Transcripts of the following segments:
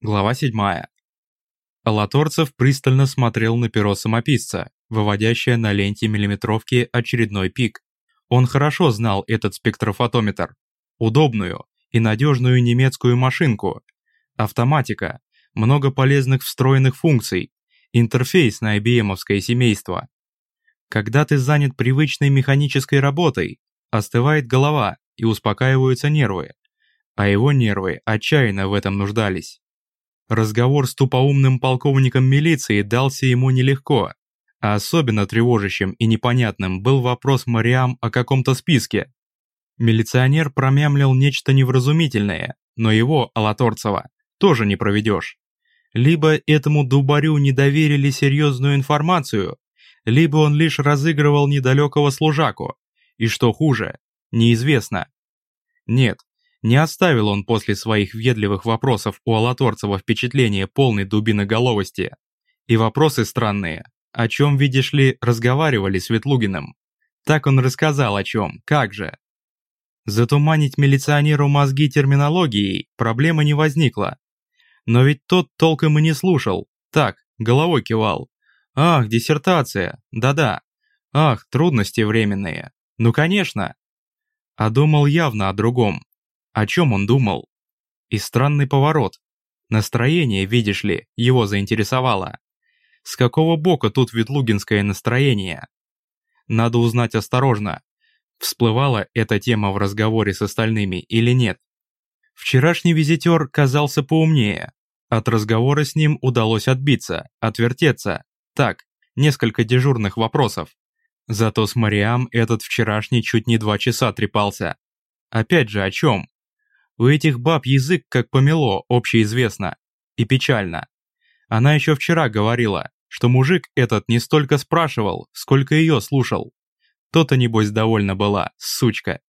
Глава 7. Алаторцев пристально смотрел на перо самописца, выводящее на ленте миллиметровки очередной пик. Он хорошо знал этот спектрофотометр. Удобную и надежную немецкую машинку. Автоматика, много полезных встроенных функций, интерфейс на IBM-овское семейство. Когда ты занят привычной механической работой, остывает голова и успокаиваются нервы, а его нервы отчаянно в этом нуждались. Разговор с тупоумным полковником милиции дался ему нелегко, а особенно тревожащим и непонятным был вопрос Мариам о каком-то списке. Милиционер промямлил нечто невразумительное, но его, Алаторцева, тоже не проведешь. Либо этому дубарю не доверили серьезную информацию, либо он лишь разыгрывал недалекого служаку, и что хуже, неизвестно. Нет, не оставил он после своих въедливых вопросов у Алаторцева впечатление полной дубиноголовости. И вопросы странные, о чем, видишь ли, разговаривали с Ветлугиным. Так он рассказал о чем, как же. Затуманить милиционеру мозги терминологией проблемы не возникло. Но ведь тот толком и не слушал, так, головой кивал. Ах, диссертация, да-да. Ах, трудности временные. Ну конечно. А думал явно о другом. О чем он думал? И странный поворот. Настроение, видишь ли, его заинтересовало. С какого бока тут ветлугинское настроение? Надо узнать осторожно, всплывала эта тема в разговоре с остальными или нет. Вчерашний визитер казался поумнее. От разговора с ним удалось отбиться, отвертеться. Так, несколько дежурных вопросов. Зато с Мариам этот вчерашний чуть не два часа трепался. Опять же о чем? У этих баб язык как помело, общеизвестно. И печально. Она еще вчера говорила, что мужик этот не столько спрашивал, сколько ее слушал. То-то, небось, довольна была, сучка.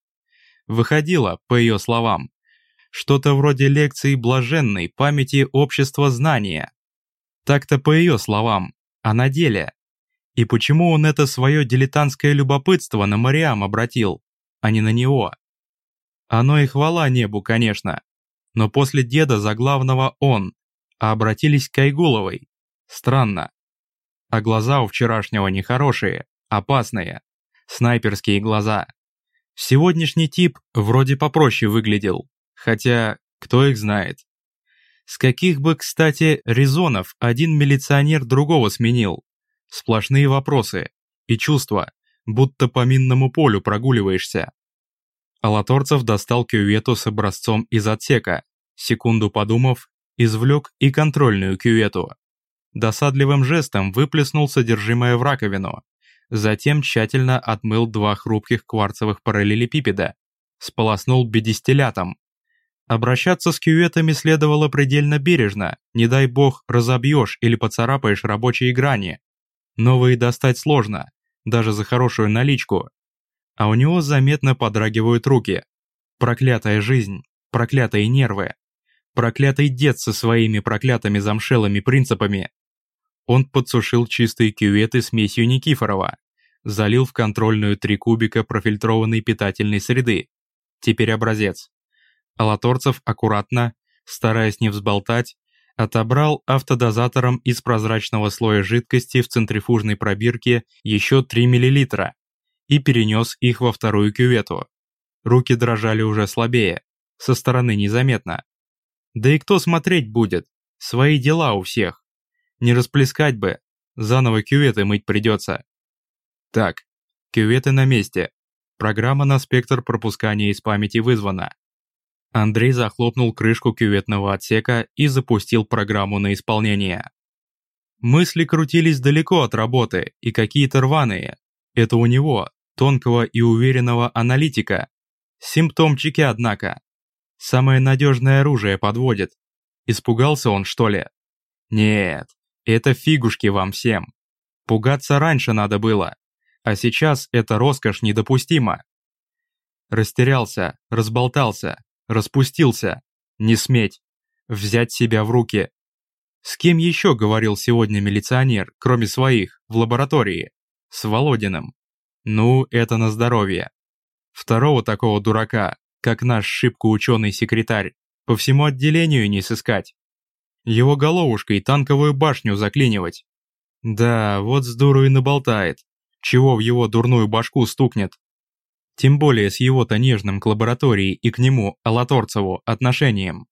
Выходила, по ее словам, что-то вроде лекции блаженной памяти общества знания. Так-то по ее словам, а на деле. И почему он это свое дилетантское любопытство на Мариам обратил, а не на него? Оно и хвала небу, конечно. Но после деда за главного он, а обратились к Кайгуловой. Странно. А глаза у вчерашнего нехорошие, опасные. Снайперские глаза. Сегодняшний тип вроде попроще выглядел, хотя кто их знает. С каких бы, кстати, резонов один милиционер другого сменил? Сплошные вопросы и чувства, будто по минному полю прогуливаешься. Алаторцев достал кювету с образцом из отсека, секунду подумав, извлек и контрольную кювету. Досадливым жестом выплеснул содержимое в раковину, затем тщательно отмыл два хрупких кварцевых параллелепипеда, сполоснул бедистилятом. Обращаться с кюветами следовало предельно бережно, не дай бог разобьешь или поцарапаешь рабочие грани. Новые достать сложно, даже за хорошую наличку, а у него заметно подрагивают руки. Проклятая жизнь, проклятые нервы, проклятый дед со своими проклятыми замшелыми принципами. Он подсушил чистые кюветы смесью Никифорова, залил в контрольную три кубика профильтрованной питательной среды. Теперь образец. Алаторцев аккуратно, стараясь не взболтать, отобрал автодозатором из прозрачного слоя жидкости в центрифужной пробирке еще 3 мл и перенес их во вторую кювету. Руки дрожали уже слабее, со стороны незаметно. Да и кто смотреть будет? Свои дела у всех. Не расплескать бы, заново кюветы мыть придется. Так, кюветы на месте. Программа на спектр пропускания из памяти вызвана. Андрей захлопнул крышку кюветного отсека и запустил программу на исполнение. Мысли крутились далеко от работы и какие-то рваные. Это у него, тонкого и уверенного аналитика. Симптомчики, однако. Самое надежное оружие подводит. Испугался он, что ли? Нет, это фигушки вам всем. Пугаться раньше надо было, а сейчас эта роскошь недопустима. Растерялся, разболтался, распустился. Не сметь. Взять себя в руки. С кем еще говорил сегодня милиционер, кроме своих, в лаборатории? С Володиным. Ну, это на здоровье. Второго такого дурака, как наш шибко ученый секретарь, по всему отделению не сыскать. Его головушкой танковую башню заклинивать. Да, вот с дуру и наболтает. Чего в его дурную башку стукнет. Тем более с его-то нежным к лаборатории и к нему, Алаторцеву, отношением.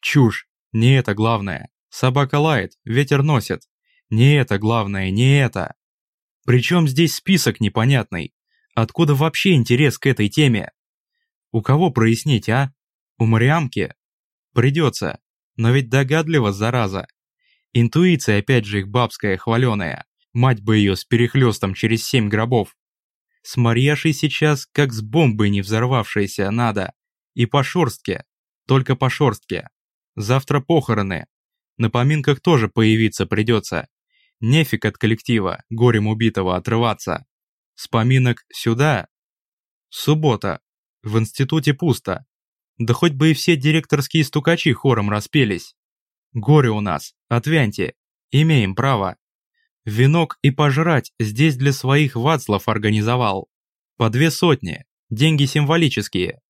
Чушь, не это главное. Собака лает, ветер носит. Не это главное, не это. Причем здесь список непонятный? Откуда вообще интерес к этой теме? У кого прояснить, а? У Мариамки? Придется. Но ведь догадливо, зараза. Интуиция опять же их бабская хваленая. Мать бы ее с перехлестом через семь гробов. С Марьяшей сейчас как с бомбой не взорвавшейся надо. И по шорстке. Только по шорстке. Завтра похороны. На поминках тоже появиться придется. Нефиг от коллектива, горем убитого, отрываться. С поминок сюда. Суббота. В институте пусто. Да хоть бы и все директорские стукачи хором распелись. Горе у нас, отвяньте. Имеем право. Венок и пожрать здесь для своих Вацлав организовал. По две сотни. Деньги символические.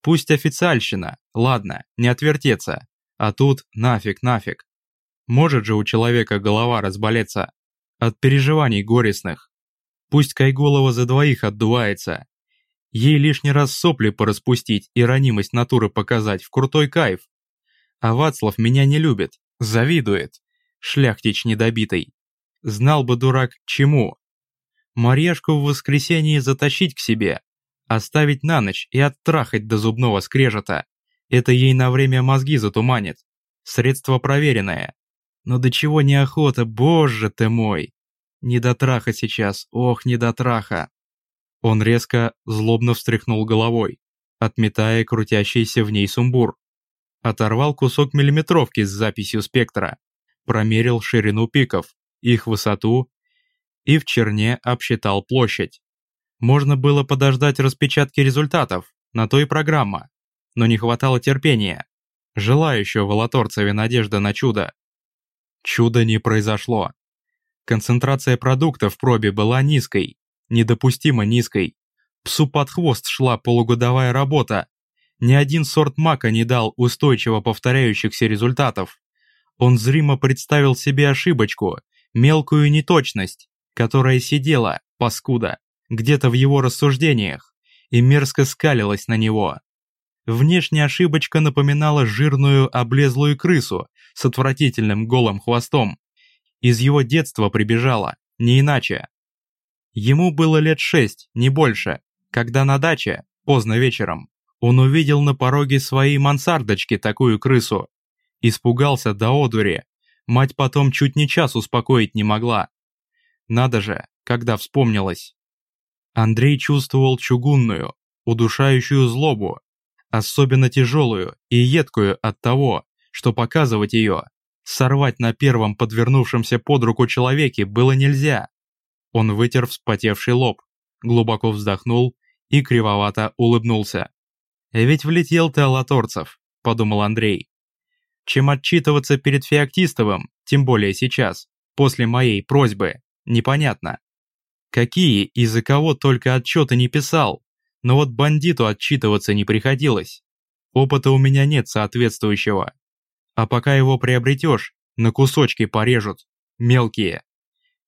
Пусть официальщина, ладно, не отвертеться. А тут нафиг, нафиг. Может же у человека голова разболеться. От переживаний горестных. Пусть Кайголова за двоих отдувается. Ей лишний раз сопли пораспустить и ранимость натуры показать в крутой кайф. А Вацлав меня не любит, завидует. Шляхтич недобитый. Знал бы дурак, чему. Марьяшку в воскресенье затащить к себе, оставить на ночь и оттрахать до зубного скрежета. Это ей на время мозги затуманит. Средство проверенное. Но до чего неохота, боже ты мой. Не до траха сейчас, ох, не до траха. Он резко, злобно встряхнул головой, отметая крутящийся в ней сумбур. Оторвал кусок миллиметровки с записью спектра, промерил ширину пиков, их высоту и в черне обсчитал площадь. Можно было подождать распечатки результатов, на то и программа, но не хватало терпения. Жила еще в надежда на чудо. Чудо не произошло. Концентрация продукта в пробе была низкой, недопустимо низкой. Псу под хвост шла полугодовая работа. Ни один сорт мака не дал устойчиво повторяющихся результатов. Он зримо представил себе ошибочку, мелкую неточность, которая сидела, паскуда, где-то в его рассуждениях, и мерзко скалилась на него. Внешняя ошибочка напоминала жирную облезлую крысу с отвратительным голым хвостом, из его детства прибежала, не иначе. Ему было лет шесть, не больше, когда на даче, поздно вечером, он увидел на пороге своей мансардочки такую крысу. Испугался до одури, мать потом чуть не час успокоить не могла. Надо же, когда вспомнилось. Андрей чувствовал чугунную, удушающую злобу, особенно тяжелую и едкую от того, что показывать ее Сорвать на первом подвернувшемся под руку человеке было нельзя. Он вытер вспотевший лоб, глубоко вздохнул и кривовато улыбнулся. «Ведь влетел ты, Алаторцев», — подумал Андрей. «Чем отчитываться перед Феоктистовым, тем более сейчас, после моей просьбы, непонятно. Какие и за кого только отчеты не писал, но вот бандиту отчитываться не приходилось. Опыта у меня нет соответствующего. А пока его приобретешь, на кусочки порежут, мелкие.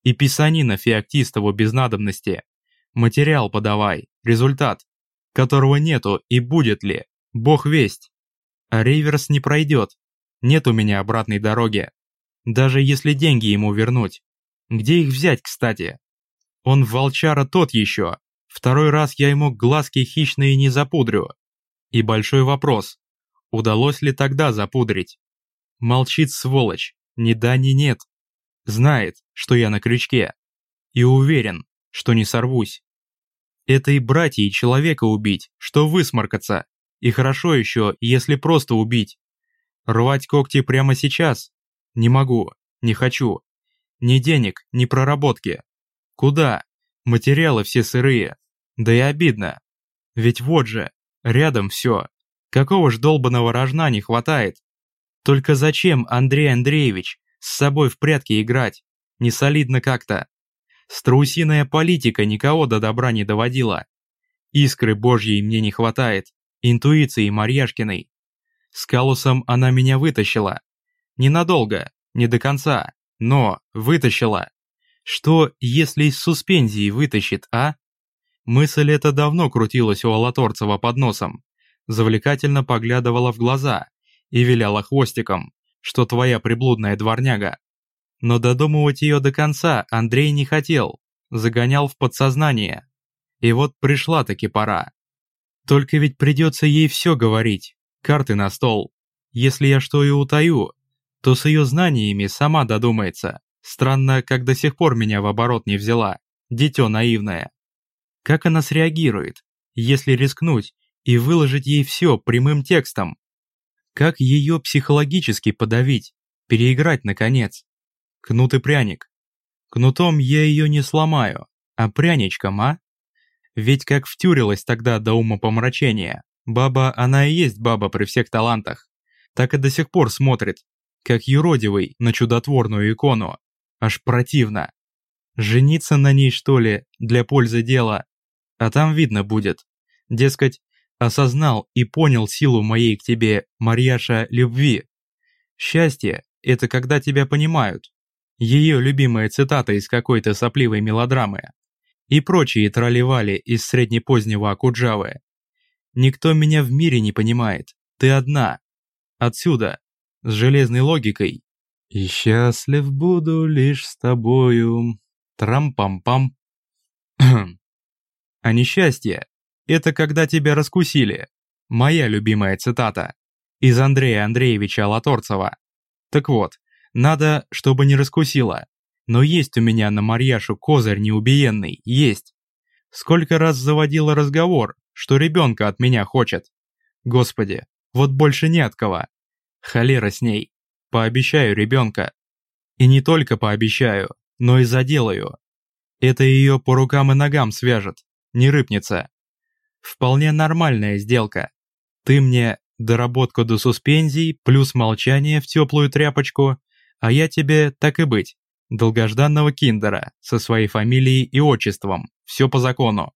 И писанина Феоктистову без надобности. Материал подавай, результат, которого нету и будет ли, бог весть. А реверс не пройдет, нет у меня обратной дороги. Даже если деньги ему вернуть. Где их взять, кстати? Он волчара тот еще. Второй раз я ему глазки хищные не запудрю. И большой вопрос, удалось ли тогда запудрить? Молчит сволочь, ни да, ни нет. Знает, что я на крючке. И уверен, что не сорвусь. Это и братья, и человека убить, что высморкаться. И хорошо еще, если просто убить. Рвать когти прямо сейчас? Не могу, не хочу. Ни денег, ни проработки. Куда? Материалы все сырые. Да и обидно. Ведь вот же, рядом все. Какого ж долбаного рожна не хватает? Только зачем, Андрей Андреевич, с собой в прятки играть? Не солидно как-то. Страусиная политика никого до добра не доводила. Искры божьей мне не хватает, интуиции Марьяшкиной. С Калусом она меня вытащила. Ненадолго, не до конца, но вытащила. Что, если из суспензии вытащит, а? Мысль эта давно крутилась у Алаторцева под носом, завлекательно поглядывала в глаза и виляла хвостиком, что твоя приблудная дворняга. Но додумывать ее до конца Андрей не хотел, загонял в подсознание. И вот пришла таки пора. Только ведь придется ей все говорить, карты на стол. Если я что и утаю, то с ее знаниями сама додумается. Странно, как до сих пор меня в оборот не взяла, дитё наивное. Как она среагирует, если рискнуть и выложить ей все прямым текстом? Как ее психологически подавить, переиграть наконец? Кнут и пряник. Кнутом я ее не сломаю, а пряничком, а? Ведь как втюрилась тогда до ума помрачения. Баба, она и есть баба при всех талантах. Так и до сих пор смотрит, как юродивый на чудотворную икону. Аж противно. Жениться на ней, что ли, для пользы дела? А там видно будет. Дескать, осознал и понял силу моей к тебе, Марьяша, любви. Счастье – это когда тебя понимают, ее любимая цитата из какой-то сопливой мелодрамы и прочие тролливали из среднепозднего Акуджавы. «Никто меня в мире не понимает, ты одна». Отсюда, с железной логикой. «И счастлив буду лишь с тобою». Трам-пам-пам. А несчастье – это когда тебя раскусили. Моя любимая цитата. Из Андрея Андреевича Латорцева. Так вот, надо, чтобы не раскусила. Но есть у меня на Марьяшу козырь неубиенный, есть. Сколько раз заводила разговор, что ребенка от меня хочет. Господи, вот больше не от кого. Холера с ней. Пообещаю ребенка. И не только пообещаю, но и заделаю. Это ее по рукам и ногам свяжет, не рыпнется. Вполне нормальная сделка. Ты мне доработку до суспензий плюс молчание в теплую тряпочку, а я тебе, так и быть, долгожданного киндера со своей фамилией и отчеством, все по закону.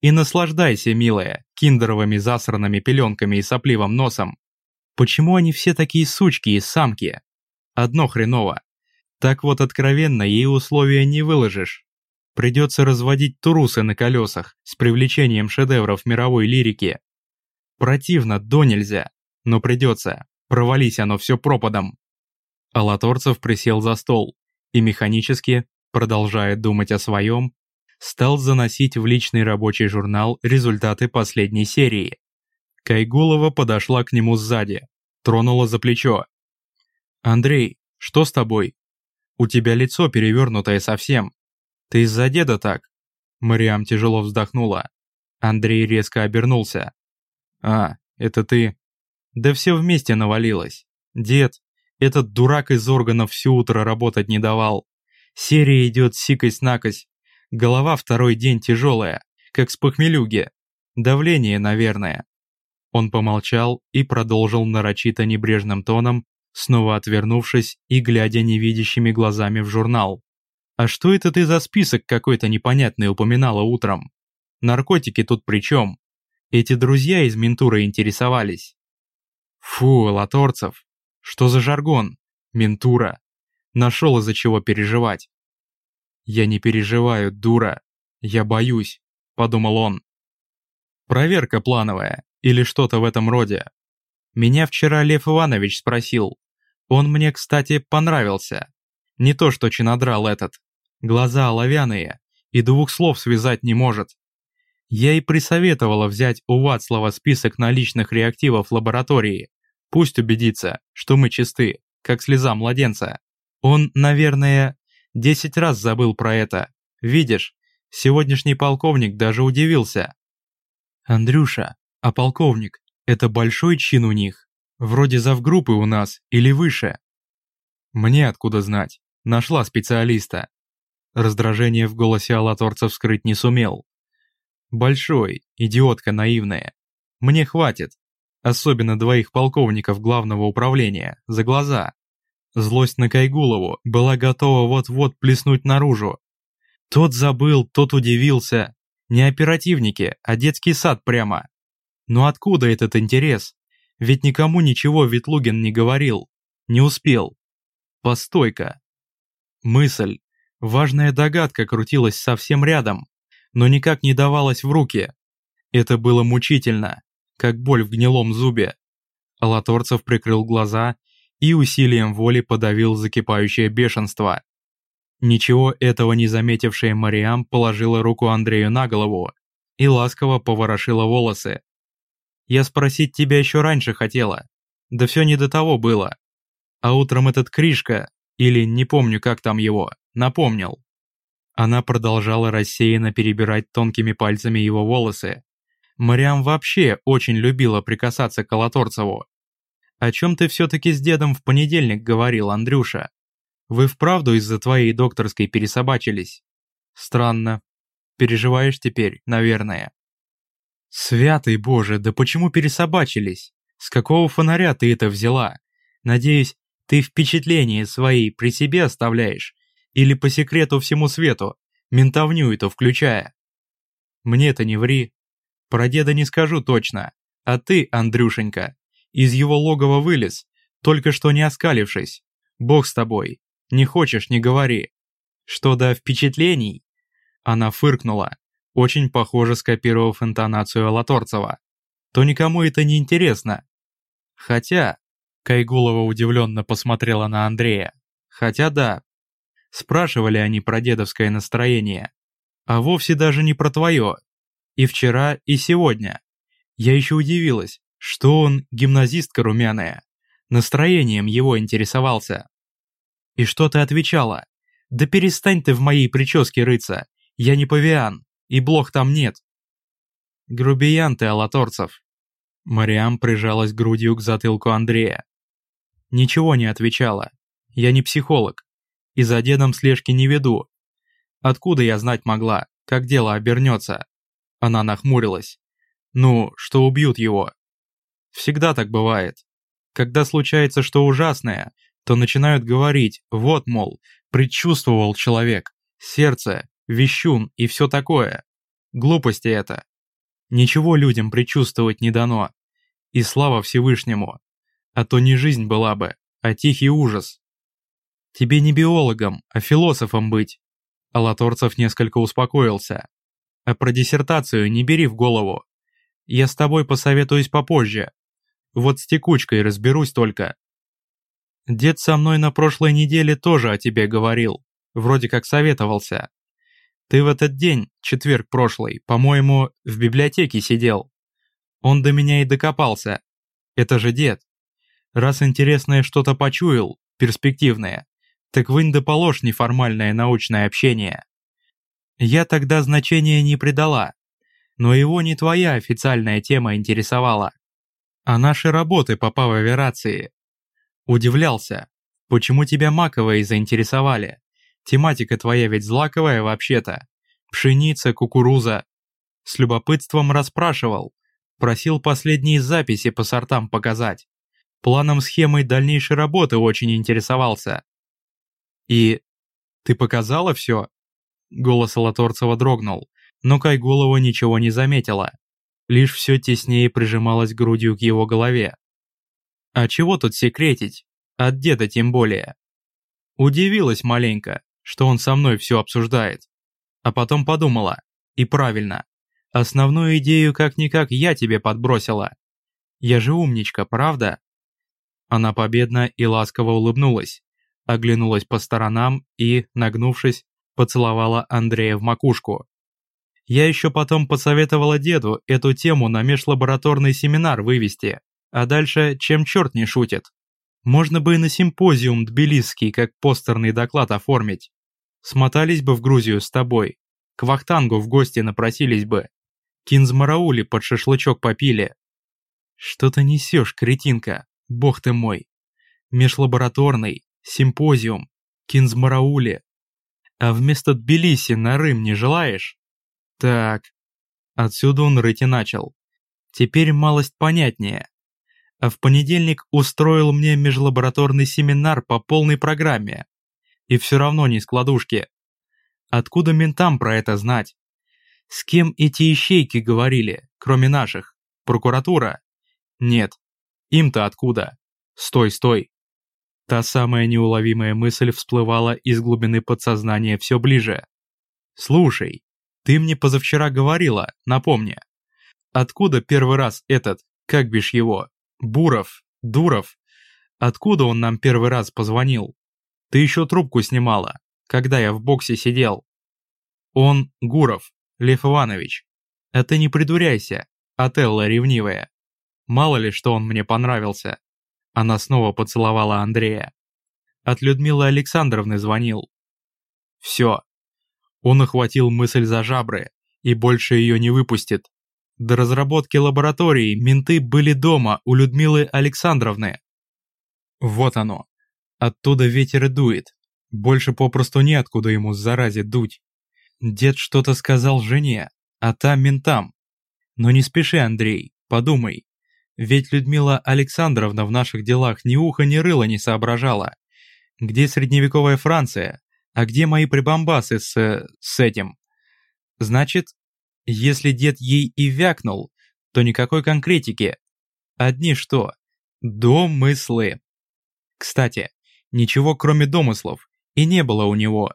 И наслаждайся, милая, киндеровыми засранными пеленками и сопливым носом. Почему они все такие сучки и самки? Одно хреново. Так вот откровенно ей условия не выложишь. Придется разводить турусы на колесах с привлечением шедевров мировой лирики. Противно до нельзя, но придется, провались оно все пропадом. Алаторцев присел за стол и механически, продолжая думать о своем, стал заносить в личный рабочий журнал результаты последней серии. Кайгулова подошла к нему сзади, тронула за плечо. «Андрей, что с тобой? У тебя лицо перевернутое совсем. Ты из-за деда так?» Мариам тяжело вздохнула. Андрей резко обернулся. «А, это ты?» «Да все вместе навалилось. Дед, этот дурак из органов все утро работать не давал. Серия идет сикость-накость. Голова второй день тяжелая, как с похмелюги. Давление, наверное. Он помолчал и продолжил нарочито небрежным тоном, снова отвернувшись и глядя невидящими глазами в журнал. «А что это ты за список какой-то непонятный упоминала утром? Наркотики тут при чем? Эти друзья из ментуры интересовались». «Фу, Латорцев, что за жаргон? Ментура. Нашел из-за чего переживать. «Я не переживаю, дура. Я боюсь», — подумал он. «Проверка плановая или что-то в этом роде. Меня вчера Лев Иванович спросил. Он мне, кстати, понравился. Не то что чинодрал этот. Глаза оловянные и двух слов связать не может. Я и присоветовала взять у Вацлава список наличных реактивов лаборатории. Пусть убедится, что мы чисты, как слеза младенца. Он, наверное, десять раз забыл про это. Видишь, сегодняшний полковник даже удивился. Андрюша, а полковник – это большой чин у них? Вроде завгруппы у нас или выше? Мне откуда знать? Нашла специалиста. Раздражение в голосе Алаторцев скрыть не сумел. Большой, идиотка наивная. Мне хватит, особенно двоих полковников главного управления, за глаза. Злость на Кайгулову была готова вот-вот плеснуть наружу. Тот забыл, тот удивился. Не оперативники, а детский сад прямо. Но откуда этот интерес? Ведь никому ничего Ветлугин не говорил. Не успел. Постой-ка. Мысль, важная догадка крутилась совсем рядом, но никак не давалась в руки. Это было мучительно, как боль в гнилом зубе. Алаторцев прикрыл глаза и усилием воли подавил закипающее бешенство. Ничего этого не заметившая Мариам положила руку Андрею на голову и ласково поворошила волосы. «Я спросить тебя еще раньше хотела. Да все не до того было. А утром этот Кришка, или не помню, как там его, напомнил». Она продолжала рассеянно перебирать тонкими пальцами его волосы. Мариам вообще очень любила прикасаться к Колоторцеву. «О чем ты все-таки с дедом в понедельник говорил, Андрюша? Вы вправду из-за твоей докторской пересобачились? Странно. Переживаешь теперь, наверное?» «Святый Боже, да почему пересобачились? С какого фонаря ты это взяла? Надеюсь, ты впечатления свои при себе оставляешь? Или по секрету всему свету, ментовню эту включая?» «Мне-то не ври. Про деда не скажу точно. А ты, Андрюшенька, из его логова вылез, только что не оскалившись. Бог с тобой. Не хочешь, не говори. Что до впечатлений? Она фыркнула, очень похоже скопировав интонацию Латорцева. То никому это не интересно. Хотя... Кайгулова удивленно посмотрела на Андрея. Хотя да. Спрашивали они про дедовское настроение. А вовсе даже не про твое. И вчера, и сегодня. Я еще удивилась, что он гимназистка румяная. Настроением его интересовался. И что ты отвечала? Да перестань ты в моей прическе рыться. Я не павиан, и блох там нет. Грубиян ты, Алаторцев. Мариам прижалась грудью к затылку Андрея. Ничего не отвечала. Я не психолог. И за дедом слежки не веду. Откуда я знать могла, как дело обернется? Она нахмурилась. Ну, что убьют его. Всегда так бывает. Когда случается что ужасное, то начинают говорить, вот, мол, предчувствовал человек, сердце, вещун и все такое. Глупости это. Ничего людям предчувствовать не дано. И слава Всевышнему. А то не жизнь была бы, а тихий ужас. Тебе не биологом, а философом быть. Алаторцев несколько успокоился. А про диссертацию не бери в голову. Я с тобой посоветуюсь попозже, вот с текучкой разберусь только. Дед со мной на прошлой неделе тоже о тебе говорил. Вроде как советовался. Ты в этот день, четверг прошлый, по-моему, в библиотеке сидел. Он до меня и докопался. Это же дед. Раз интересное что-то почуял, перспективное, так вынь да положь неформальное научное общение. Я тогда значения не придала, но его не твоя официальная тема интересовала а наши работы по павоверации. Удивлялся, почему тебя маковые заинтересовали? Тематика твоя ведь злаковая вообще-то. Пшеница, кукуруза. С любопытством расспрашивал. Просил последние записи по сортам показать. Планом схемой дальнейшей работы очень интересовался. И... ты показала все? Голос Латорцева дрогнул, но Кайголова ничего не заметила лишь все теснее прижималась грудью к его голове. А чего тут секретить? От деда тем более. Удивилась маленько, что он со мной все обсуждает. А потом подумала, и правильно, основную идею как-никак я тебе подбросила. Я же умничка, правда? Она победно и ласково улыбнулась, оглянулась по сторонам и, нагнувшись, поцеловала Андрея в макушку. Я еще потом посоветовала деду эту тему на межлабораторный семинар вывести, а дальше чем черт не шутит. Можно бы и на симпозиум тбилисский как постерный доклад оформить. Смотались бы в Грузию с тобой, к Вахтангу в гости напросились бы. Кинзмараули под шашлычок попили. Что ты несешь, кретинка, бог ты мой. Межлабораторный, симпозиум, кинзмараули. А вместо Тбилиси на Рым не желаешь? Так, отсюда он рыть и начал. Теперь малость понятнее. А в понедельник устроил мне межлабораторный семинар по полной программе. И все равно не складушки. Откуда ментам про это знать? С кем эти ищейки говорили, кроме наших? Прокуратура? Нет. Им-то откуда? Стой, стой. Та самая неуловимая мысль всплывала из глубины подсознания все ближе. «Слушай, ты мне позавчера говорила, напомни. Откуда первый раз этот, как бишь его, Буров, Дуров? Откуда он нам первый раз позвонил? Ты еще трубку снимала, когда я в боксе сидел. Он Гуров, Лев Иванович. А ты не придуряйся, Отелла ревнивая. Мало ли, что он мне понравился. Она снова поцеловала Андрея. От Людмилы Александровны звонил. Все. Он охватил мысль за жабры и больше ее не выпустит. До разработки лаборатории менты были дома у Людмилы Александровны. Вот оно. Оттуда ветер и дует. Больше попросту неоткуда ему заразе дуть. Дед что-то сказал жене, а та ментам. Но не спеши, Андрей, подумай. Ведь Людмила Александровна в наших делах ни уха ни рыла не соображала. Где средневековая Франция? А где мои прибамбасы с... с этим? Значит, если дед ей и вякнул, то никакой конкретики. Одни что? Домыслы. Кстати, ничего кроме домыслов и не было у него.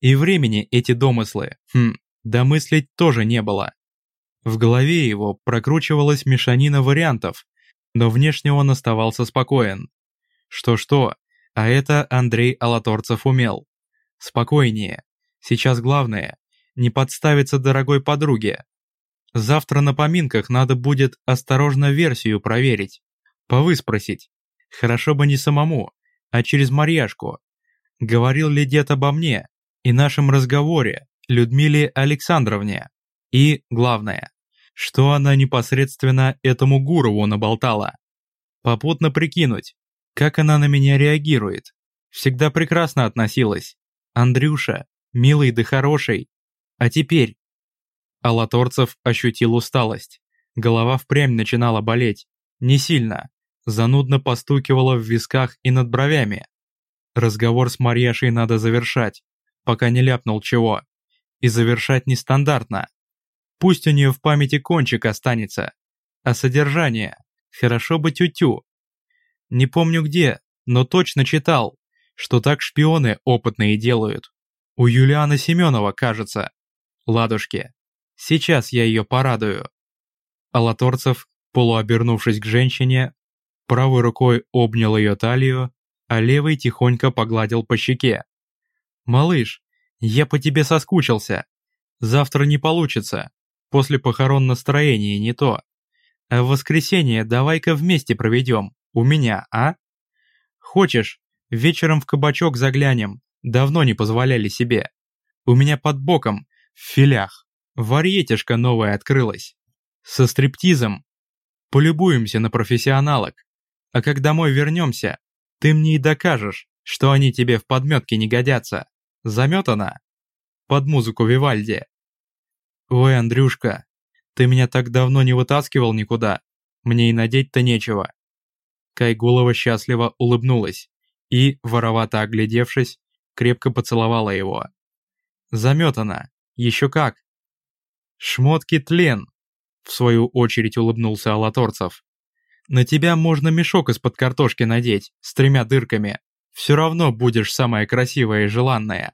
И времени эти домыслы, хм, домыслить тоже не было. В голове его прокручивалась мешанина вариантов, но внешне он оставался спокоен. Что-что, а это Андрей Алаторцев умел. Спокойнее. Сейчас главное – не подставиться дорогой подруге. Завтра на поминках надо будет осторожно версию проверить. Повыспросить. Хорошо бы не самому, а через Марьяшку. Говорил ли дед обо мне и нашем разговоре Людмиле Александровне? И, главное, что она непосредственно этому Гурову наболтала. Попутно прикинуть, как она на меня реагирует. Всегда прекрасно относилась. Андрюша, милый да хороший. А теперь... Алаторцев ощутил усталость. Голова впрямь начинала болеть. Не сильно. Занудно постукивала в висках и над бровями. Разговор с Марьяшей надо завершать, пока не ляпнул чего. И завершать нестандартно. Пусть у нее в памяти кончик останется. А содержание? Хорошо бы тю-тю. Не помню где, но точно читал, что так шпионы опытные делают. У Юлианы Семенова, кажется. Ладушки. Сейчас я ее порадую. Алаторцев, полуобернувшись к женщине, правой рукой обнял ее талию, а левой тихонько погладил по щеке. «Малыш, я по тебе соскучился. Завтра не получится. После похорон настроение не то. А в воскресенье давай-ка вместе проведем. У меня, а? Хочешь, вечером в кабачок заглянем. Давно не позволяли себе. У меня под боком, в филях, варьетишка новая открылась. Со стриптизом. Полюбуемся на профессионалок. А как домой вернемся, ты мне и докажешь, что они тебе в подметке не годятся. Заметана? Под музыку Вивальди. «Ой, Андрюшка, ты меня так давно не вытаскивал никуда. Мне и надеть-то нечего». Кайгулова счастливо улыбнулась и, воровато оглядевшись, крепко поцеловала его. «Заметана. Еще как». «Шмотки тлен», — в свою очередь улыбнулся Алаторцев. «На тебя можно мешок из-под картошки надеть, с тремя дырками. Все равно будешь самая красивая и желанная».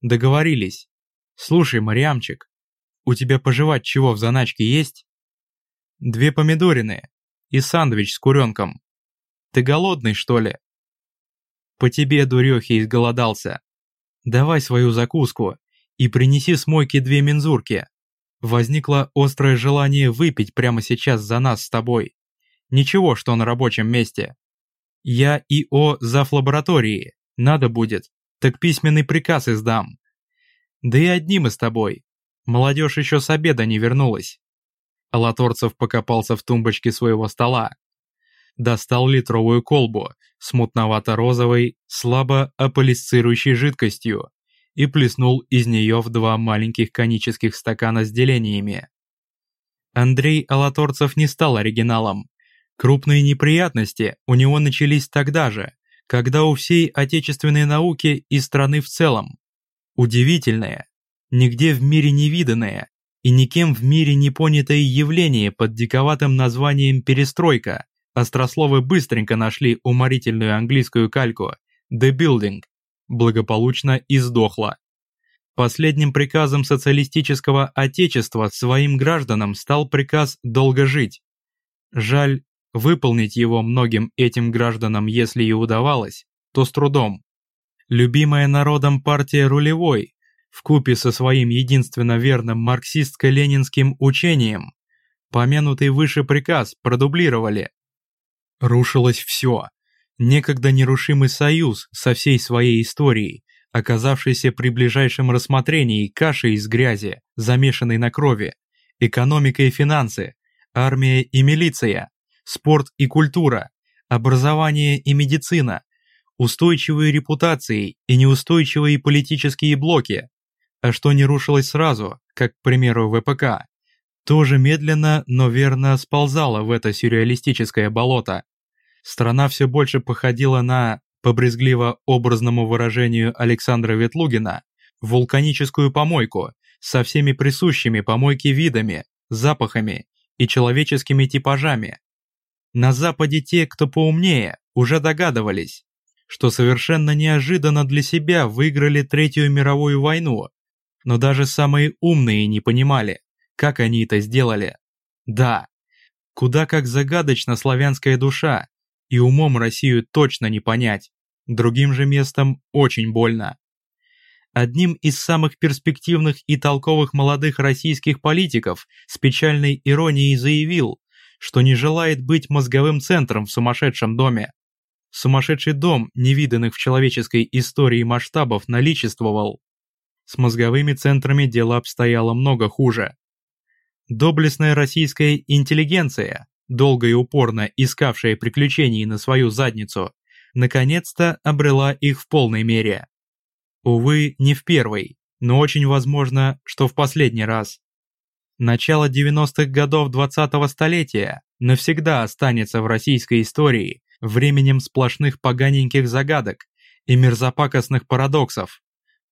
«Договорились. Слушай, Мариамчик, у тебя пожевать чего в заначке есть? Две помидорины и сандвич с куренком. Ты голодный, что ли? По тебе, дурехи, изголодался. Давай свою закуску и принеси с мойки две мензурки. Возникло острое желание выпить прямо сейчас за нас с тобой. Ничего, что на рабочем месте. Я ИО зав. лаборатории. Надо будет, так письменный приказ издам. Да и одним из тобой. Молодежь еще с обеда не вернулась. Латорцев покопался в тумбочке своего стола. Достал литровую колбу с мутновато-розовой, слабо аполисцирующей жидкостью и плеснул из нее в два маленьких конических стакана с делениями. Андрей Алаторцев не стал оригиналом. Крупные неприятности у него начались тогда же, когда у всей отечественной науки и страны в целом. Удивительное, нигде в мире не виданное и никем в мире не понятое явление под диковатым названием «перестройка» Острословы быстренько нашли уморительную английскую кальку «The Building», благополучно и сдохла. Последним приказом социалистического отечества своим гражданам стал приказ «долго жить». Жаль, выполнить его многим этим гражданам, если и удавалось, то с трудом. Любимая народом партия рулевой, вкупе со своим единственно верным марксистско-ленинским учением, помянутый выше приказ продублировали. Рушилось все. Некогда нерушимый союз со всей своей историей, оказавшийся при ближайшем рассмотрении кашей из грязи, замешанной на крови, экономика и финансы, армия и милиция, спорт и культура, образование и медицина, устойчивые репутации и неустойчивые политические блоки. А что не рушилось сразу, как, к примеру, ВПК, тоже медленно, но верно сползало в это сюрреалистическое болото. Страна все больше походила на по брезгливо-образному выражению Александра Ветлугина, вулканическую помойку со всеми присущими помойке видами, запахами и человеческими типажами. На Западе те, кто поумнее, уже догадывались, что совершенно неожиданно для себя выиграли Третью мировую войну, но даже самые умные не понимали, как они это сделали. Да, куда как загадочна славянская душа, и умом Россию точно не понять другим же местом очень больно. Одним из самых перспективных и толковых молодых российских политиков с печальной иронией заявил, что не желает быть мозговым центром в сумасшедшем доме. Сумасшедший дом, невиданных в человеческой истории масштабов, наличествовал. С мозговыми центрами дело обстояло много хуже. Доблестная российская интеллигенция, долго и упорно искавшая приключений на свою задницу, наконец-то обрела их в полной мере. Увы, не в первый, но очень возможно, что в последний раз. Начало 90-х годов 20-го столетия навсегда останется в российской истории временем сплошных поганеньких загадок и мерзопакостных парадоксов.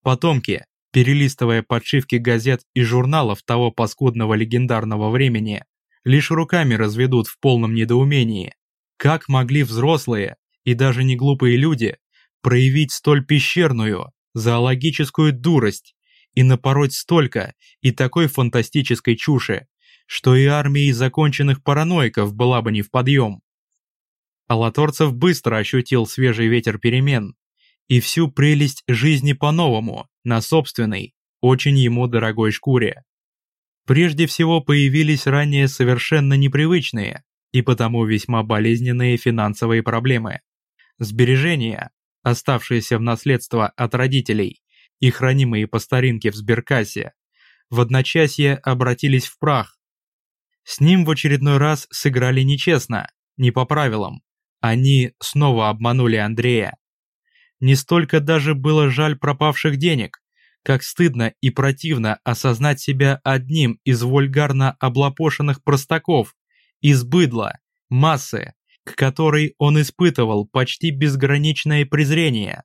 Потомки, перелистывая подшивки газет и журналов того паскудного легендарного времени, лишь руками разведут в полном недоумении. Как могли взрослые, и даже не глупые люди проявить столь пещерную, зоологическую дурость и напороть столько и такой фантастической чуши, что и армии законченных параноиков была бы не в подъем. Алаторцев быстро ощутил свежий ветер перемен и всю прелесть жизни по-новому, на собственной, очень ему дорогой шкуре. Прежде всего появились ранее совершенно непривычные и потому весьма болезненные финансовые проблемы. Сбережения, оставшиеся в наследство от родителей и хранимые по старинке в сберкассе, в одночасье обратились в прах. С ним в очередной раз сыграли нечестно, не по правилам. Они снова обманули Андрея. Не столько даже было жаль пропавших денег, как стыдно и противно осознать себя одним из вульгарно облапошенных простаков, из быдла, массы, к которой он испытывал почти безграничное презрение.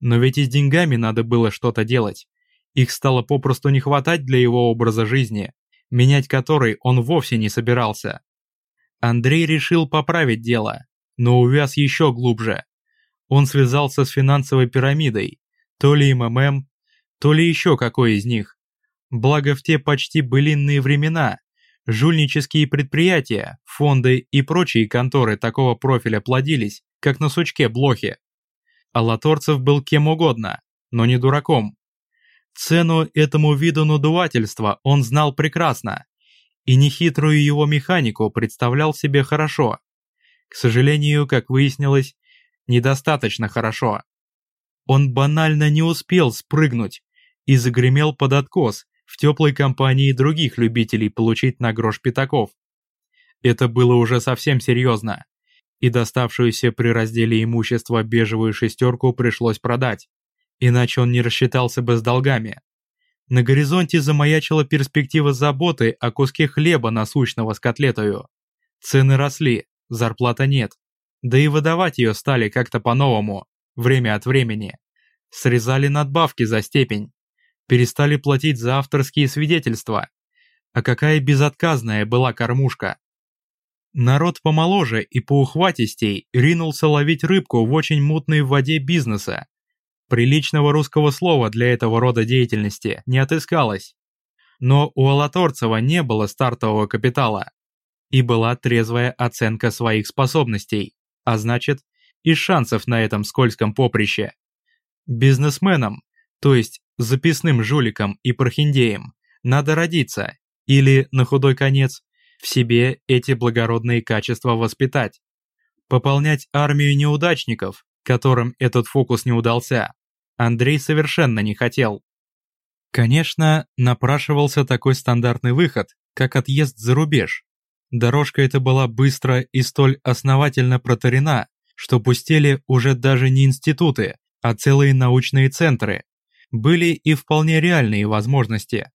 Но ведь и с деньгами надо было что-то делать. Их стало попросту не хватать для его образа жизни, менять который он вовсе не собирался. Андрей решил поправить дело, но увяз еще глубже. Он связался с финансовой пирамидой, то ли МММ, то ли еще какой из них. Благо в те почти былинные времена Жульнические предприятия, фонды и прочие конторы такого профиля плодились, как на сучке блохи. А Латорцев был кем угодно, но не дураком. Цену этому виду надувательства он знал прекрасно, и нехитрую его механику представлял себе хорошо. К сожалению, как выяснилось, недостаточно хорошо. Он банально не успел спрыгнуть и загремел под откос, в теплой компании других любителей получить на грош пятаков. Это было уже совсем серьезно, и доставшуюся при разделе имущества бежевую шестерку пришлось продать, иначе он не рассчитался бы с долгами. На горизонте замаячила перспектива заботы о куске хлеба насущного с котлетою. Цены росли, зарплата нет, да и выдавать ее стали как-то по-новому, время от времени. Срезали надбавки за степень перестали платить за авторские свидетельства. А какая безотказная была кормушка. Народ помоложе и поухватистей ринулся ловить рыбку в очень мутной воде бизнеса. Приличного русского слова для этого рода деятельности не отыскалось. Но у Алаторцева не было стартового капитала. И была трезвая оценка своих способностей, а значит, и шансов на этом скользком поприще. Бизнесменам, то есть записным жуликам и прохиндеям, надо родиться, или, на худой конец, в себе эти благородные качества воспитать. Пополнять армию неудачников, которым этот фокус не удался, Андрей совершенно не хотел. Конечно, напрашивался такой стандартный выход, как отъезд за рубеж. Дорожка эта была быстро и столь основательно протарена, что пустели уже даже не институты, а целые научные центры. Были и вполне реальные возможности.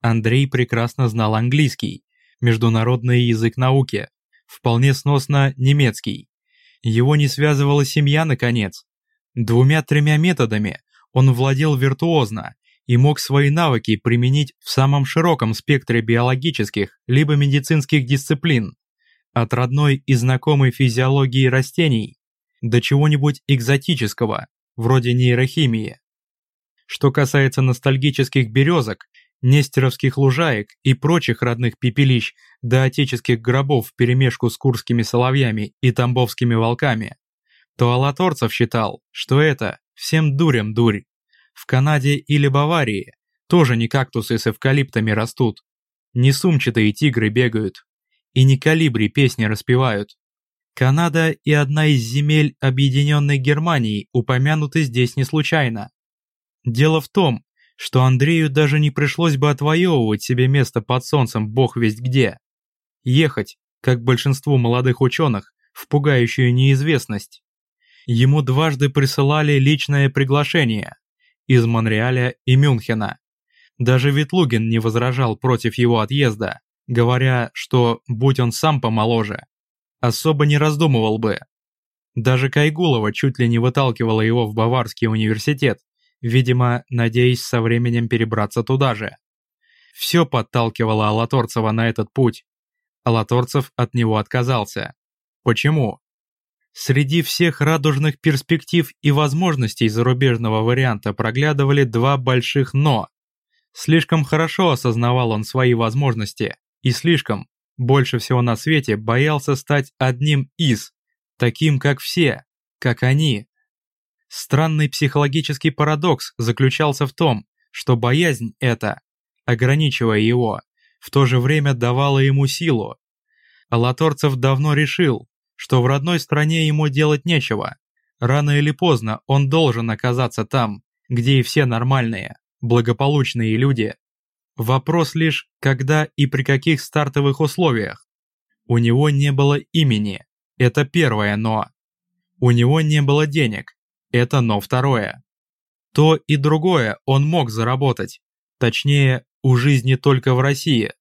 Андрей прекрасно знал английский, международный язык науки, вполне сносно немецкий. Его не связывала семья, наконец. Двумя-тремя методами он владел виртуозно и мог свои навыки применить в самом широком спектре биологических либо медицинских дисциплин, от родной и знакомой физиологии растений до чего-нибудь экзотического, вроде нейрохимии. Что касается ностальгических березок, нестеровских лужаек и прочих родных пепелищ до отеческих гробов вперемешку с курскими соловьями и тамбовскими волками, то Алаторцев считал, что это всем дурям дурь. В Канаде или Баварии тоже не кактусы с эвкалиптами растут, не сумчатые тигры бегают, и не калибри песни распевают. Канада и одна из земель Объединенной Германии упомянуты здесь не случайно. Дело в том, что Андрею даже не пришлось бы отвоевывать себе место под солнцем бог весть где. Ехать, как большинству молодых ученых, в пугающую неизвестность. Ему дважды присылали личное приглашение из Монреаля и Мюнхена. Даже Ветлугин не возражал против его отъезда, говоря, что, будь он сам помоложе, особо не раздумывал бы. Даже Кайгулова чуть ли не выталкивала его в Баварский университет, видимо, надеясь со временем перебраться туда же. Все подталкивало Алаторцева на этот путь. Алаторцев от него отказался. Почему? Среди всех радужных перспектив и возможностей зарубежного варианта проглядывали два больших «но». Слишком хорошо осознавал он свои возможности и слишком, больше всего на свете, боялся стать одним из, таким как все, как они, Странный психологический парадокс заключался в том, что боязнь эта, ограничивая его, в то же время давала ему силу. Алаторцев давно решил, что в родной стране ему делать нечего. Рано или поздно он должен оказаться там, где и все нормальные, благополучные люди. Вопрос лишь, когда и при каких стартовых условиях. У него не было имени, это первое «но». У него не было денег, это но второе. То и другое он мог заработать, точнее, у жизни только в России.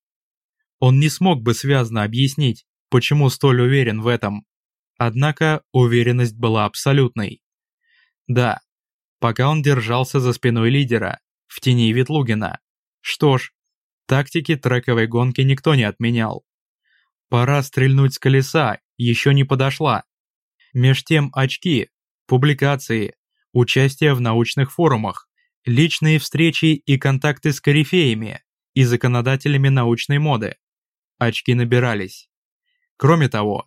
Он не смог бы связно объяснить, почему столь уверен в этом. Однако уверенность была абсолютной. Да, пока он держался за спиной лидера, в тени Ветлугина. Что ж, тактики трековой гонки никто не отменял. Пора стрельнуть с колеса, еще не подошла. Меж тем очки, публикации, участие в научных форумах, личные встречи и контакты с корифеями и законодателями научной моды. Очки набирались. Кроме того,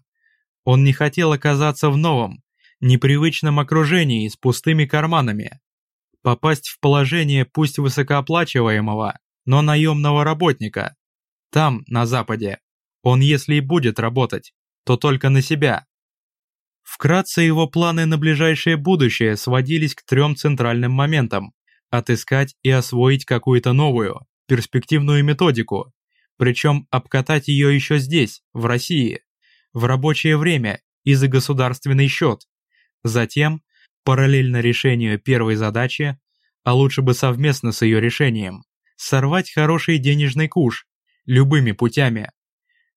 он не хотел оказаться в новом, непривычном окружении с пустыми карманами. Попасть в положение пусть высокооплачиваемого, но наемного работника. Там, на Западе, он если и будет работать, то только на себя, Вкратце его планы на ближайшее будущее сводились к трем центральным моментам – отыскать и освоить какую-то новую, перспективную методику, причем обкатать ее еще здесь, в России, в рабочее время и за государственный счет. Затем, параллельно решению первой задачи, а лучше бы совместно с ее решением, сорвать хороший денежный куш, любыми путями.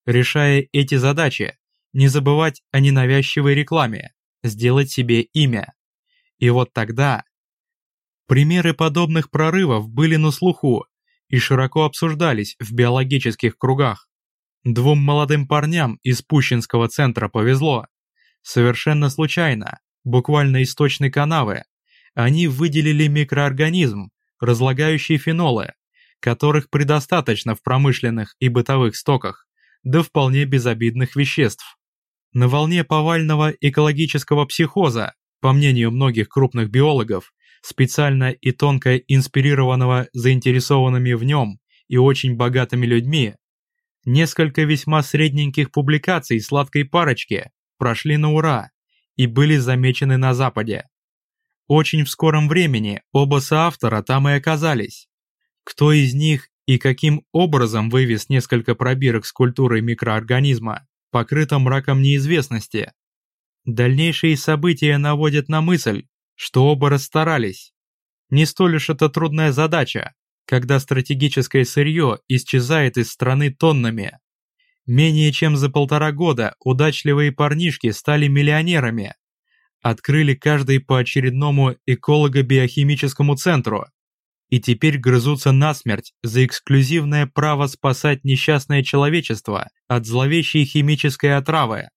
Решая эти задачи, не забывать о ненавязчивой рекламе, сделать себе имя. И вот тогда... Примеры подобных прорывов были на слуху и широко обсуждались в биологических кругах. Двум молодым парням из Пущинского центра повезло. Совершенно случайно, буквально из точной канавы, они выделили микроорганизм, разлагающий фенолы, которых предостаточно в промышленных и бытовых стоках, да вполне безобидных веществ. На волне повального экологического психоза, по мнению многих крупных биологов, специально и тонко инспирированного заинтересованными в нем и очень богатыми людьми, несколько весьма средненьких публикаций сладкой парочки прошли на ура и были замечены на Западе. Очень в скором времени оба соавтора там и оказались. Кто из них и каким образом вывез несколько пробирок с культурой микроорганизма, покрыто мраком неизвестности. Дальнейшие события наводят на мысль, что оба расстарались. Не столь уж это трудная задача, когда стратегическое сырье исчезает из страны тоннами. Менее чем за полтора года удачливые парнишки стали миллионерами. Открыли каждый по очередному эколого-биохимическому центру. И теперь грызутся насмерть за эксклюзивное право спасать несчастное человечество от зловещей химической отравы.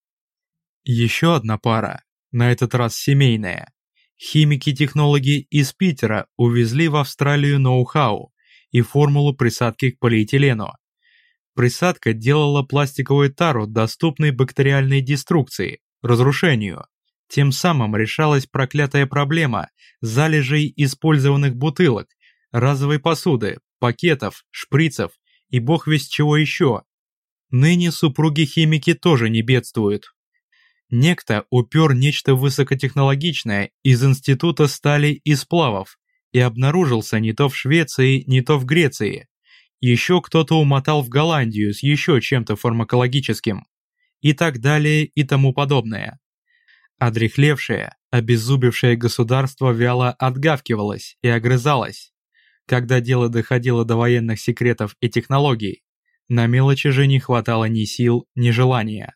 Еще одна пара, на этот раз семейная, Химики-технологи из Питера увезли в Австралию ноу-хау и формулу присадки к полиэтилену. Присадка делала пластиковую тару доступной бактериальной деструкции, разрушению. Тем самым решалась проклятая проблема залежей использованных бутылок, разовой посуды, пакетов, шприцев и бог весть чего еще. Ныне супруги-химики тоже не бедствуют. Некто упер нечто высокотехнологичное из Института стали и сплавов и обнаружился не то в Швеции, не то в Греции. Еще кто-то умотал в Голландию с еще чем-то фармакологическим. И так далее и тому подобное. Одрехлевшее, обеззубившее государство вяло отгавкивалось и огрызалось. Когда дело доходило до военных секретов и технологий, на мелочи же не хватало ни сил, ни желания.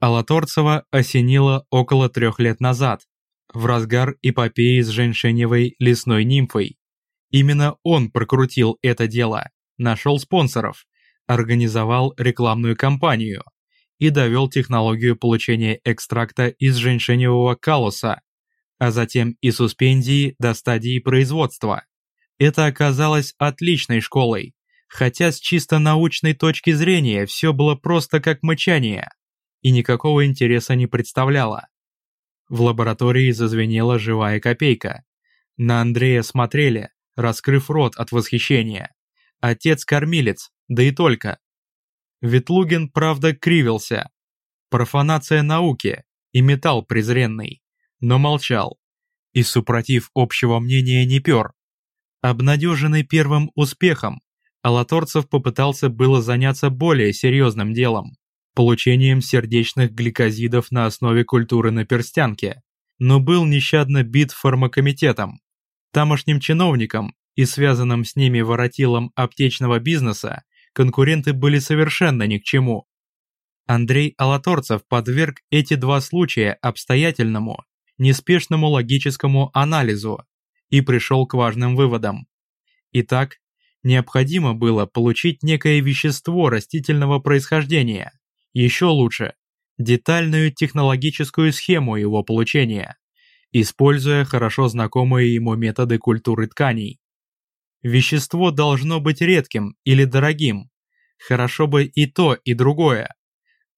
Алаторцева осенило около трех лет назад, в разгар эпопеи с женьшеневой лесной нимфой. Именно он прокрутил это дело, нашел спонсоров, организовал рекламную кампанию и довел технологию получения экстракта из женьшеневого калуса, а затем и суспензии до стадии производства. Это оказалось отличной школой, хотя с чисто научной точки зрения все было просто как мычание и никакого интереса не представляла. В лаборатории зазвенела живая копейка. На Андрея смотрели, раскрыв рот от восхищения. Отец-кормилец, да и только. Ветлугин, правда, кривился. Профанация науки и металл презренный, но молчал. И супротив общего мнения не пер. Обнадеженный первым успехом, Алаторцев попытался было заняться более серьезным делом получением сердечных гликозидов на основе культуры на перстянке, но был нещадно бит фармакомитетом. Тамошним чиновникам и связанным с ними воротилам аптечного бизнеса конкуренты были совершенно ни к чему. Андрей Алаторцев подверг эти два случая обстоятельному, неспешному логическому анализу и пришел к важным выводам. Итак, необходимо было получить некое вещество растительного происхождения, еще лучше – детальную технологическую схему его получения, используя хорошо знакомые ему методы культуры тканей. Вещество должно быть редким или дорогим. Хорошо бы и то, и другое.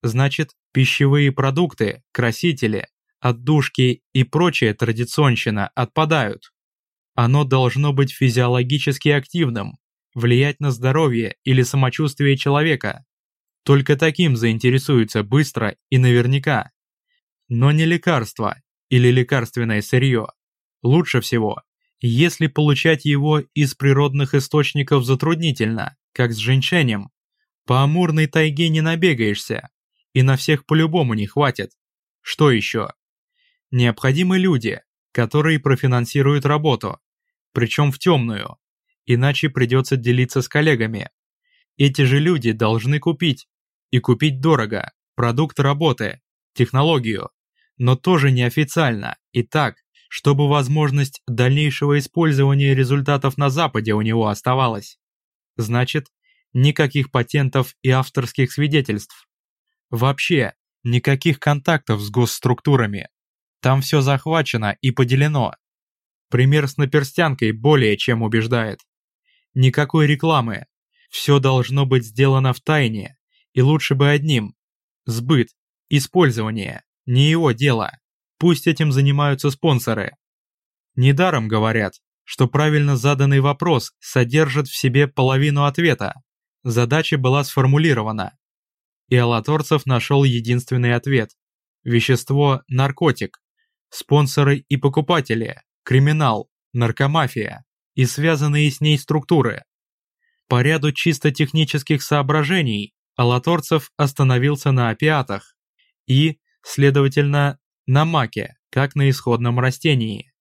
Значит, пищевые продукты, красители, отдушки и прочая традиционщина отпадают. Оно должно быть физиологически активным, влиять на здоровье или самочувствие человека. Только таким заинтересуются быстро и наверняка. Но не лекарство или лекарственное сырье. Лучше всего, если получать его из природных источников затруднительно, как с женьшенем. По амурной тайге не набегаешься, и на всех по-любому не хватит. Что еще? Необходимы люди, которые профинансируют работу, причем в темную, иначе придется делиться с коллегами. Эти же люди должны купить и купить дорого, продукт работы, технологию, но тоже неофициально и так, чтобы возможность дальнейшего использования результатов на Западе у него оставалась. Значит, никаких патентов и авторских свидетельств. Вообще, никаких контактов с госструктурами. Там все захвачено и поделено. Пример с наперстянкой более чем убеждает. Никакой рекламы. Все должно быть сделано в тайне, и лучше бы одним. Сбыт, использование, не его дело. Пусть этим занимаются спонсоры. Недаром говорят, что правильно заданный вопрос содержит в себе половину ответа. Задача была сформулирована. И Алаторцев нашел единственный ответ. Вещество – наркотик. Спонсоры и покупатели – криминал, наркомафия и связанные с ней структуры. По ряду чисто технических соображений Алаторцев остановился на опиатах и, следовательно, на маке, как на исходном растении.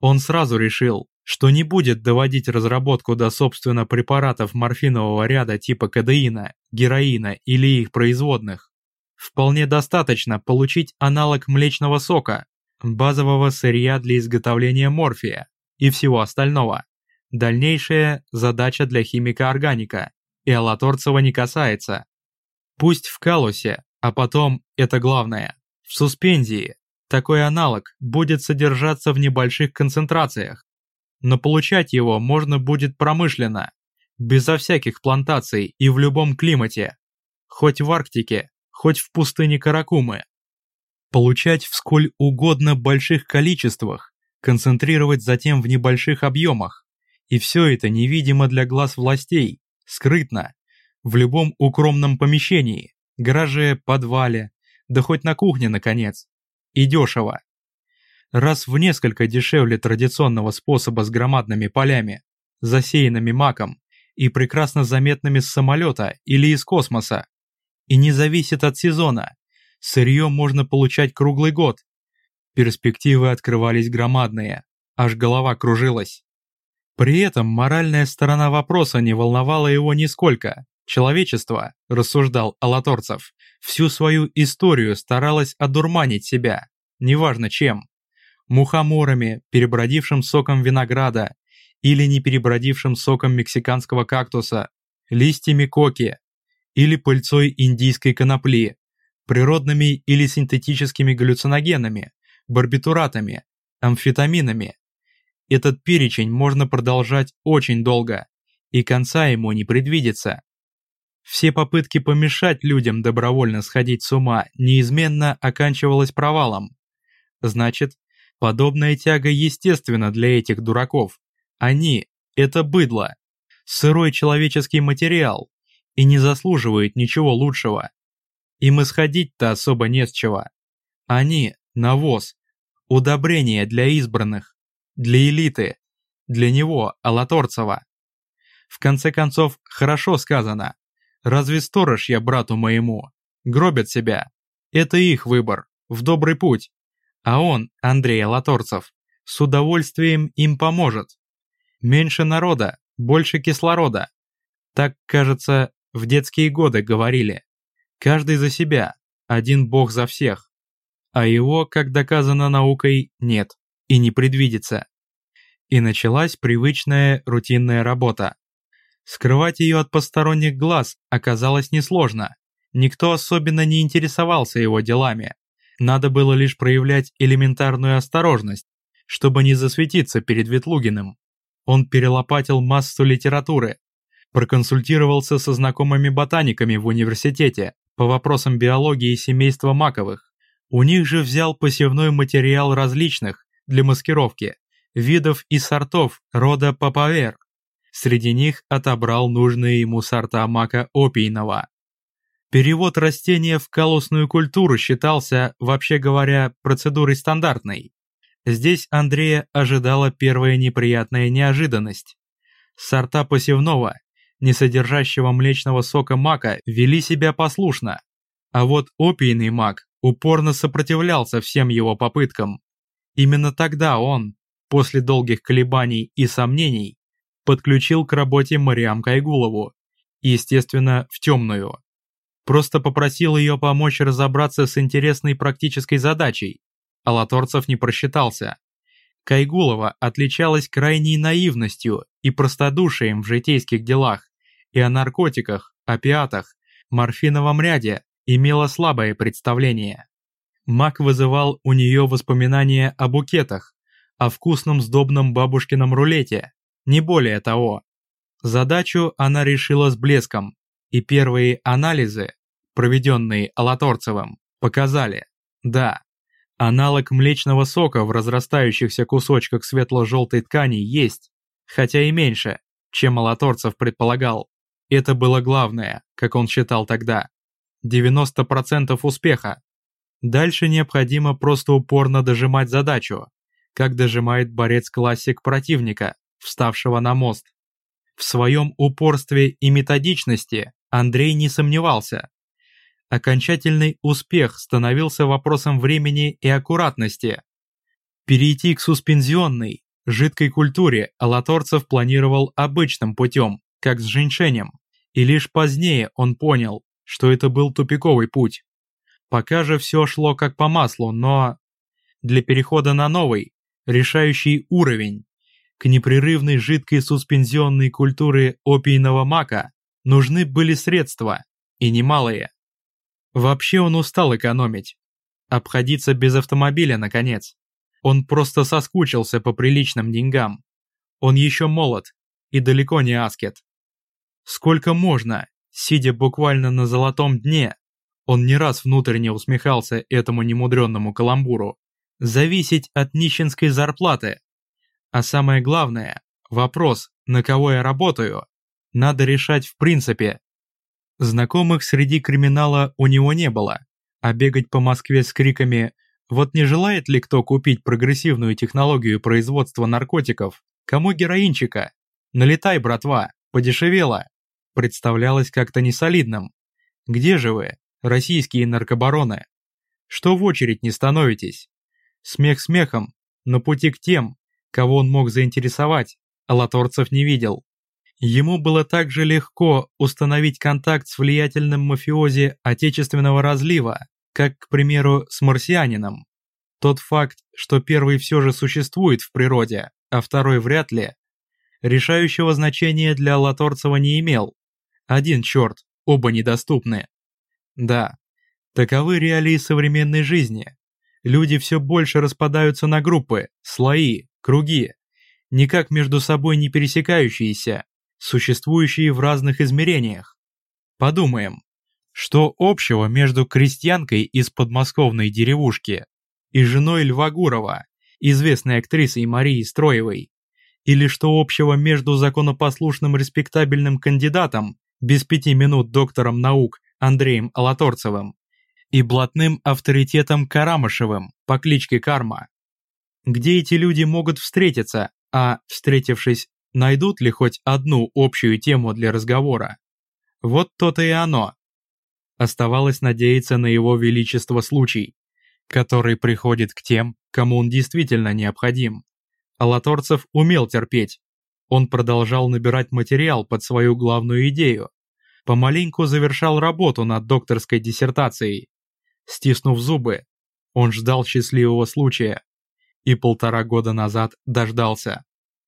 Он сразу решил, что не будет доводить разработку до собственно препаратов морфинового ряда типа кадеина, героина или их производных. Вполне достаточно получить аналог млечного сока, базового сырья для изготовления морфия и всего остального. Дальнейшая задача для химика-органика, и Алаторцева не касается. Пусть в калусе, а потом, это главное, в суспензии, такой аналог будет содержаться в небольших концентрациях, но получать его можно будет промышленно, безо всяких плантаций и в любом климате, хоть в Арктике, хоть в пустыне Каракумы. Получать в сколь угодно больших количествах, концентрировать затем в небольших объемах. И все это невидимо для глаз властей, скрытно, в любом укромном помещении, гараже, подвале, да хоть на кухне, наконец. И дешево раз в несколько дешевле традиционного способа с громадными полями, засеянными маком и прекрасно заметными с самолета или из космоса. И не зависит от сезона. Сырье можно получать круглый год. Перспективы открывались громадные, аж голова кружилась. При этом моральная сторона вопроса не волновала его нисколько. Человечество, рассуждал Алаторцев, всю свою историю старалось одурманить себя, неважно чем мухоморами, перебродившим соком винограда или не перебродившим соком мексиканского кактуса, листьями коки или пыльцой индийской конопли, природными или синтетическими галлюциногенами, барбитуратами, амфетаминами. Этот перечень можно продолжать очень долго, и конца ему не предвидится. Все попытки помешать людям добровольно сходить с ума неизменно оканчивалось провалом. Значит, Подобная тяга естественна для этих дураков. Они – это быдло, сырой человеческий материал и не заслуживают ничего лучшего. Им исходить-то особо не с чего. Они – навоз, удобрение для избранных, для элиты, для него, Алаторцева. В конце концов, хорошо сказано. Разве сторож я брату моему? Гробят себя. Это их выбор, в добрый путь. А он, Андрей Латорцев, с удовольствием им поможет. Меньше народа, больше кислорода. Так, кажется, в детские годы говорили. Каждый за себя, один бог за всех. А его, как доказано наукой, нет и не предвидится. И началась привычная рутинная работа. Скрывать ее от посторонних глаз оказалось несложно. Никто особенно не интересовался его делами. Надо было лишь проявлять элементарную осторожность, чтобы не засветиться перед Ветлугиным. Он перелопатил массу литературы, проконсультировался со знакомыми ботаниками в университете по вопросам биологии семейства маковых. У них же взял посевной материал различных, для маскировки, видов и сортов рода папавер. Среди них отобрал нужные ему сорта мака опийного. Перевод растения в калусную культуру считался, вообще говоря, процедурой стандартной. Здесь Андрея ожидала первая неприятная неожиданность. Сорта посевного, не содержащего млечного сока мака, вели себя послушно. А вот опийный мак упорно сопротивлялся всем его попыткам. Именно тогда он, после долгих колебаний и сомнений, подключил к работе Мариам Кайгулову, естественно, в темную. Просто попросил ее помочь разобраться с интересной практической задачей. Алаторцев не просчитался. Кайгулова отличалась крайней наивностью и простодушием в житейских делах и о наркотиках, опиатах, морфиновом ряде имела слабое представление. Мак вызывал у нее воспоминания о букетах, о вкусном сдобном бабушкином рулете, не более того. Задачу она решила с блеском, и первые анализы, проведенные Алаторцевым, показали, да, аналог млечного сока в разрастающихся кусочках светло-желтой ткани есть, хотя и меньше, чем Алаторцев предполагал. Это было главное, как он считал тогда. 90% успеха. Дальше необходимо просто упорно дожимать задачу, как дожимает борец-классик противника, вставшего на мост. В своем упорстве и методичности Андрей не сомневался. Окончательный успех становился вопросом времени и аккуратности. Перейти к суспензионной, жидкой культуре Алаторцев планировал обычным путем, как с женьшенем, и лишь позднее он понял, что это был тупиковый путь. Пока же все шло как по маслу, но... Для перехода на новый, решающий уровень, к непрерывной жидкой суспензионной культуре опийного мака нужны были средства, и немалые. Вообще он устал экономить. Обходиться без автомобиля, наконец. Он просто соскучился по приличным деньгам. Он еще молод и далеко не аскет. Сколько можно, сидя буквально на золотом дне, он не раз внутренне усмехался этому немудренному каламбуру, зависеть от нищенской зарплаты, а самое главное, вопрос, на кого я работаю, надо решать в принципе. Знакомых среди криминала у него не было, а бегать по Москве с криками «Вот не желает ли кто купить прогрессивную технологию производства наркотиков? Кому героинчика? Налетай, братва, подешевело!» представлялось как-то несолидным. Где же вы, российские наркобароны? Что в очередь не становитесь? Смех смехом, но пути к тем, кого он мог заинтересовать, Алаторцев не видел. Ему было также легко установить контакт с влиятельным мафиози отечественного разлива, как, к примеру, с марсианином. Тот факт, что первый все же существует в природе, а второй вряд ли, решающего значения для Латорцева не имел. Один черт, оба недоступны. Да, таковы реалии современной жизни. Люди все больше распадаются на группы, слои, круги, никак между собой не пересекающиеся, существующие в разных измерениях. Подумаем, что общего между крестьянкой из подмосковной деревушки и женой Льва Гурова, известной актрисой Марией Строевой, или что общего между законопослушным респектабельным кандидатом без пяти минут доктором наук Андреем Алаторцевым и блатным авторитетом Карамышевым по кличке Карма где эти люди могут встретиться, а, встретившись, найдут ли хоть одну общую тему для разговора. Вот то-то и оно. Оставалось надеяться на его величество случай, который приходит к тем, кому он действительно необходим. Алаторцев умел терпеть. Он продолжал набирать материал под свою главную идею. Помаленьку завершал работу над докторской диссертацией. Стиснув зубы, он ждал счастливого случая и полтора года назад дождался.